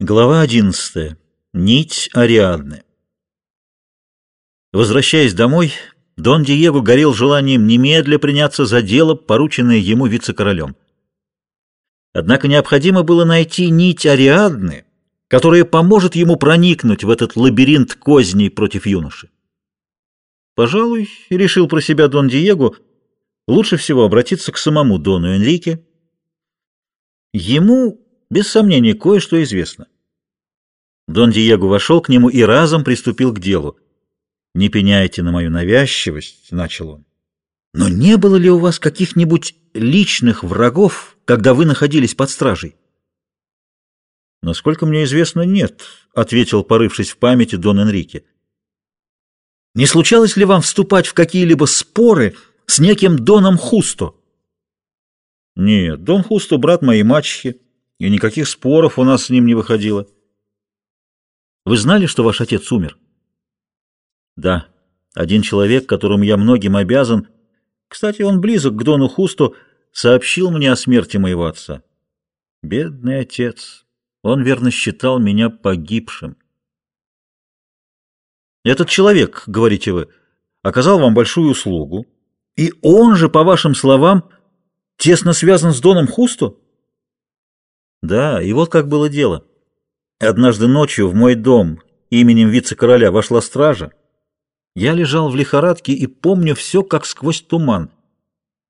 Глава 11. Нить Ариадны. Возвращаясь домой, Дон Диего горел желанием немедля приняться за дело, порученное ему вице-королем. Однако необходимо было найти нить Ариадны, которая поможет ему проникнуть в этот лабиринт козней против юноши. Пожалуй, решил про себя Дон Диего, лучше всего обратиться к самому Дону Энрике. Ему без сомнения, кое-что известно. Дон Диего вошел к нему и разом приступил к делу. «Не пеняйте на мою навязчивость», — начал он. «Но не было ли у вас каких-нибудь личных врагов, когда вы находились под стражей?» «Насколько мне известно, нет», — ответил, порывшись в памяти Дон Энрике. «Не случалось ли вам вступать в какие-либо споры с неким Доном Хусто?» «Нет, Дон Хусто — брат моей мачехи, и никаких споров у нас с ним не выходило. Вы знали, что ваш отец умер? Да. Один человек, которому я многим обязан, кстати, он близок к Дону Хусту, сообщил мне о смерти моего отца. Бедный отец. Он верно считал меня погибшим. Этот человек, говорите вы, оказал вам большую услугу, и он же, по вашим словам, тесно связан с Доном Хусту? Да, и вот как было дело. Однажды ночью в мой дом именем вице-короля вошла стража. Я лежал в лихорадке и помню все, как сквозь туман.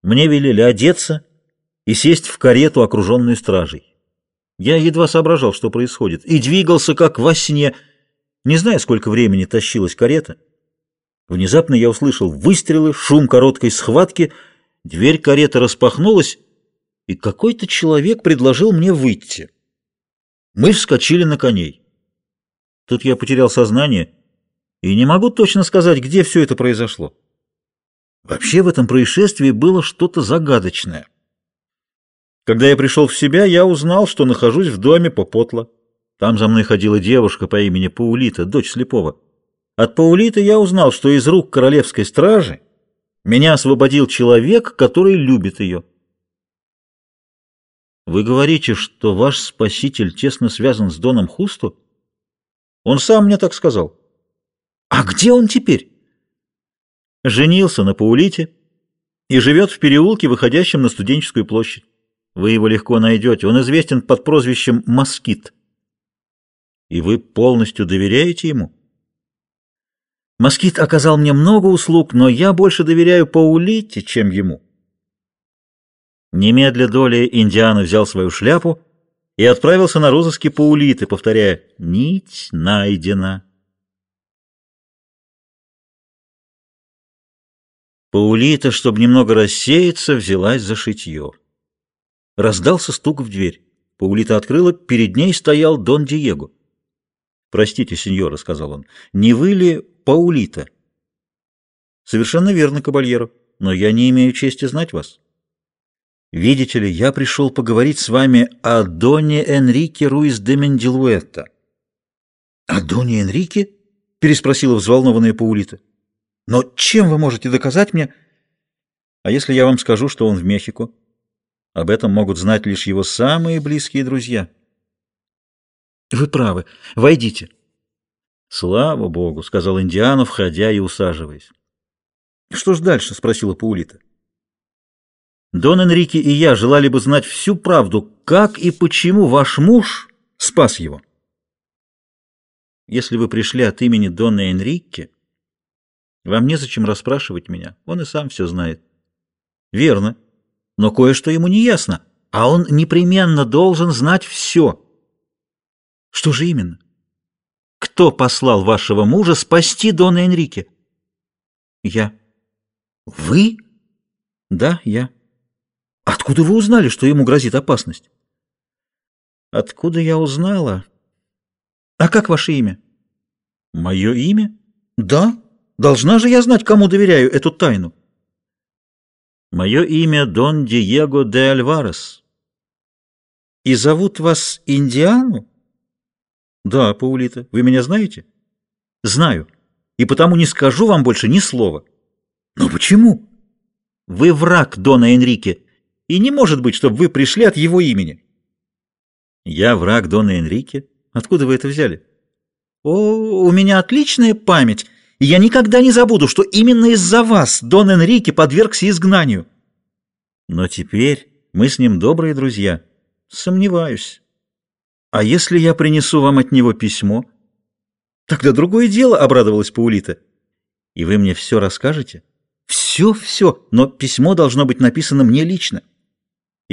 Мне велели одеться и сесть в карету, окруженную стражей. Я едва соображал, что происходит, и двигался, как во сне. Не знаю, сколько времени тащилась карета. Внезапно я услышал выстрелы, шум короткой схватки, дверь кареты распахнулась, и какой-то человек предложил мне выйти. Мы вскочили на коней. Тут я потерял сознание и не могу точно сказать, где все это произошло. Вообще в этом происшествии было что-то загадочное. Когда я пришел в себя, я узнал, что нахожусь в доме Попотла. Там за мной ходила девушка по имени Паулита, дочь слепого. От Паулиты я узнал, что из рук королевской стражи меня освободил человек, который любит ее. Вы говорите, что ваш спаситель тесно связан с Доном Хусту? Он сам мне так сказал. А где он теперь? Женился на Паулите и живет в переулке, выходящем на студенческую площадь. Вы его легко найдете. Он известен под прозвищем Москит. И вы полностью доверяете ему? Москит оказал мне много услуг, но я больше доверяю Паулите, чем ему. Немедля доли Индиана взял свою шляпу и отправился на розыски Паулиты, повторяя «Нить найдена». Паулита, чтобы немного рассеяться, взялась за шитье. Раздался стук в дверь. Паулита открыла, перед ней стоял Дон Диего. «Простите, сеньора», — сказал он, — «не вы ли Паулита?» «Совершенно верно, кабальеро, но я не имею чести знать вас». Видите ли, я пришел поговорить с вами о Доне Энрике Руис де Мендилуэта. — О Доне Энрике? — переспросила взволнованная Паулита. — Но чем вы можете доказать мне? — А если я вам скажу, что он в Мехико? Об этом могут знать лишь его самые близкие друзья. — Вы правы. Войдите. — Слава Богу, — сказал Индиану, входя и усаживаясь. — Что ж дальше? — спросила Паулита. — Дон Энрике и я желали бы знать всю правду, как и почему ваш муж спас его. Если вы пришли от имени Дона Энрике, вам незачем расспрашивать меня, он и сам все знает. Верно, но кое-что ему не ясно, а он непременно должен знать все. Что же именно? Кто послал вашего мужа спасти Дона Энрике? Я. Вы? Да, я. Откуда вы узнали, что ему грозит опасность? Откуда я узнала? А как ваше имя? Мое имя? Да. Должна же я знать, кому доверяю эту тайну. Мое имя Дон Диего де Альварес. И зовут вас Индиану? Да, Паулита. Вы меня знаете? Знаю. И потому не скажу вам больше ни слова. Но почему? Вы враг Дона Энрике и не может быть, чтобы вы пришли от его имени. Я враг Дона Энрике? Откуда вы это взяли? О, у меня отличная память, и я никогда не забуду, что именно из-за вас Дон Энрике подвергся изгнанию. Но теперь мы с ним добрые друзья. Сомневаюсь. А если я принесу вам от него письмо? Тогда другое дело, — обрадовалась Паулита. И вы мне все расскажете? Все-все, но письмо должно быть написано мне лично.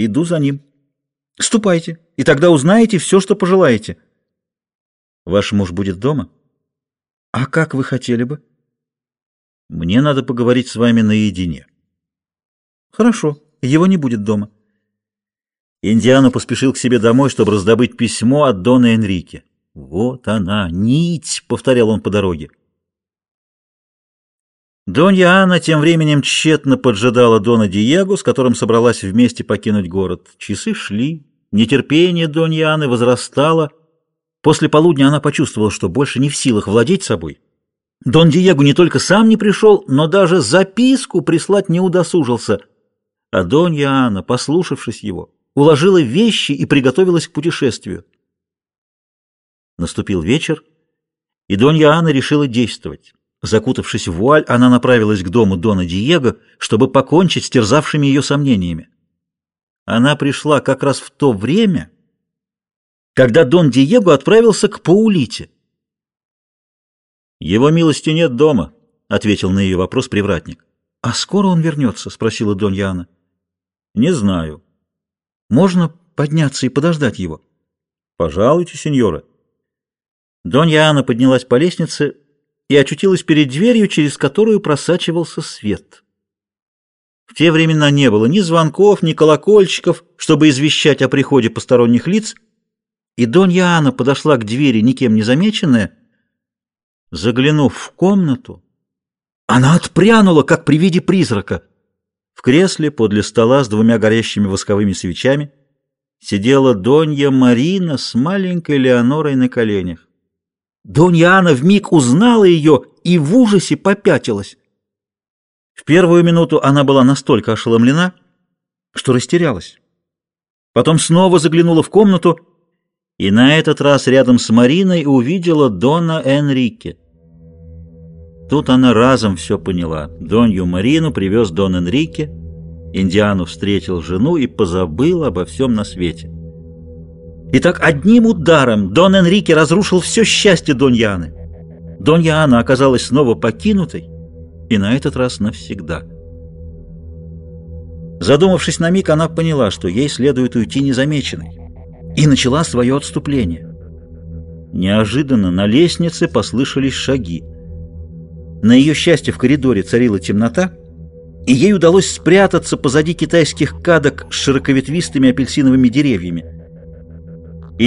Иду за ним. Ступайте, и тогда узнаете все, что пожелаете. Ваш муж будет дома? А как вы хотели бы? Мне надо поговорить с вами наедине. Хорошо, его не будет дома. Индиана поспешил к себе домой, чтобы раздобыть письмо от Дона Энрике. «Вот она, нить!» — повторял он по дороге. Донья Анна тем временем тщетно поджидала Дона Диего, с которым собралась вместе покинуть город. Часы шли, нетерпение Донья Анны возрастало. После полудня она почувствовала, что больше не в силах владеть собой. Дон Диего не только сам не пришел, но даже записку прислать не удосужился. А Донья Анна, послушавшись его, уложила вещи и приготовилась к путешествию. Наступил вечер, и Донья Анна решила действовать. Закутавшись в вуаль, она направилась к дому Дона Диего, чтобы покончить с терзавшими ее сомнениями. Она пришла как раз в то время, когда Дон Диего отправился к Паулите. «Его милости нет дома», — ответил на ее вопрос привратник. «А скоро он вернется?» — спросила Донья Анна. «Не знаю». «Можно подняться и подождать его?» «Пожалуйте, сеньора». Донья Анна поднялась по лестнице и очутилась перед дверью, через которую просачивался свет. В те времена не было ни звонков, ни колокольчиков, чтобы извещать о приходе посторонних лиц, и Донья Анна подошла к двери, никем не замеченная. Заглянув в комнату, она отпрянула, как при виде призрака. В кресле подле стола с двумя горящими восковыми свечами сидела Донья Марина с маленькой Леонорой на коленях. Донья Анна вмиг узнала ее и в ужасе попятилась. В первую минуту она была настолько ошеломлена, что растерялась. Потом снова заглянула в комнату и на этот раз рядом с Мариной увидела Дона Энрике. Тут она разом все поняла. Донью Марину привез Дон Энрике, Индиану встретил жену и позабыл обо всем на свете. Итак, одним ударом Дон Энрике разрушил все счастье Доньяны. Доньяна оказалась снова покинутой, и на этот раз навсегда. Задумавшись на миг, она поняла, что ей следует уйти незамеченной, и начала свое отступление. Неожиданно на лестнице послышались шаги. На ее счастье в коридоре царила темнота, и ей удалось спрятаться позади китайских кадок с широковетвистыми апельсиновыми деревьями.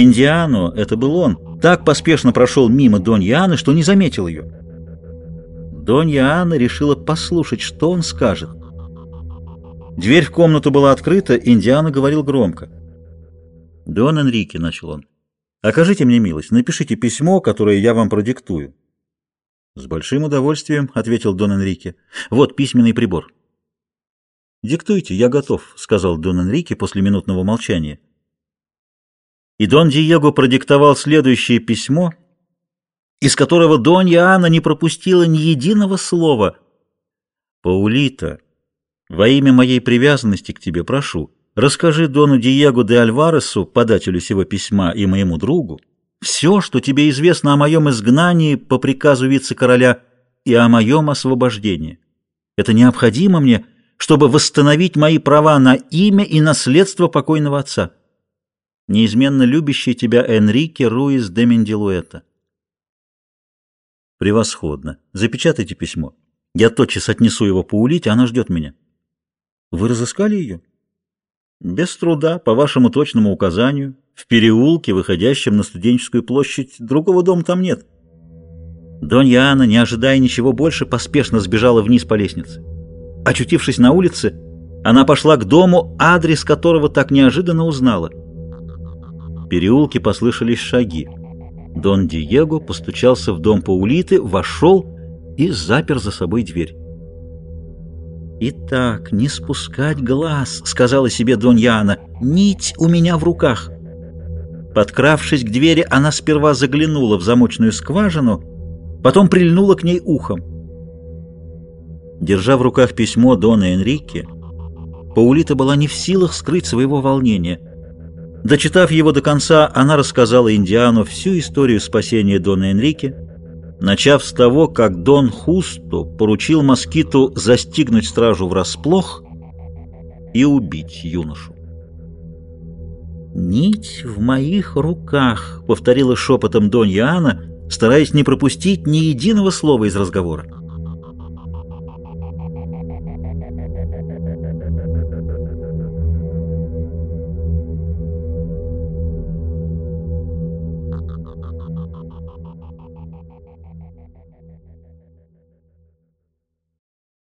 Индиану, это был он, так поспешно прошел мимо Донья Анны, что не заметил ее. Донья Анна решила послушать, что он скажет. Дверь в комнату была открыта, Индиана говорил громко. «Дон Энрике», — начал он, — «окажите мне милость, напишите письмо, которое я вам продиктую». «С большим удовольствием», — ответил Дон Энрике. «Вот письменный прибор». «Диктуйте, я готов», — сказал Дон Энрике после минутного молчания. И Дон Диего продиктовал следующее письмо, из которого Донья Анна не пропустила ни единого слова. «Паулита, во имя моей привязанности к тебе прошу, расскажи Дону Диего де Альваресу, подателю сего письма и моему другу, все, что тебе известно о моем изгнании по приказу вице-короля и о моем освобождении. Это необходимо мне, чтобы восстановить мои права на имя и наследство покойного отца» неизменно любящий тебя Энрике Руис де Мендилуэта. Превосходно. Запечатайте письмо. Я тотчас отнесу его по улите, она ждет меня. Вы разыскали ее? Без труда, по вашему точному указанию, в переулке, выходящем на студенческую площадь, другого дома там нет. Донья Анна, не ожидая ничего больше, поспешно сбежала вниз по лестнице. Очутившись на улице, она пошла к дому, адрес которого так неожиданно узнала — в переулке послышались шаги. Дон Диего постучался в дом Паулиты, вошел и запер за собой дверь. «Итак, не спускать глаз», — сказала себе Доньяна, — «нить у меня в руках». Подкравшись к двери, она сперва заглянула в замочную скважину, потом прильнула к ней ухом. Держа в руках письмо Дона Энрике, Паулита была не в силах скрыть своего волнения. Дочитав его до конца, она рассказала Индиану всю историю спасения Дона Энрике, начав с того, как Дон Хусто поручил москиту застигнуть стражу врасплох и убить юношу. «Нить в моих руках», — повторила шепотом Донья Анна, стараясь не пропустить ни единого слова из разговора.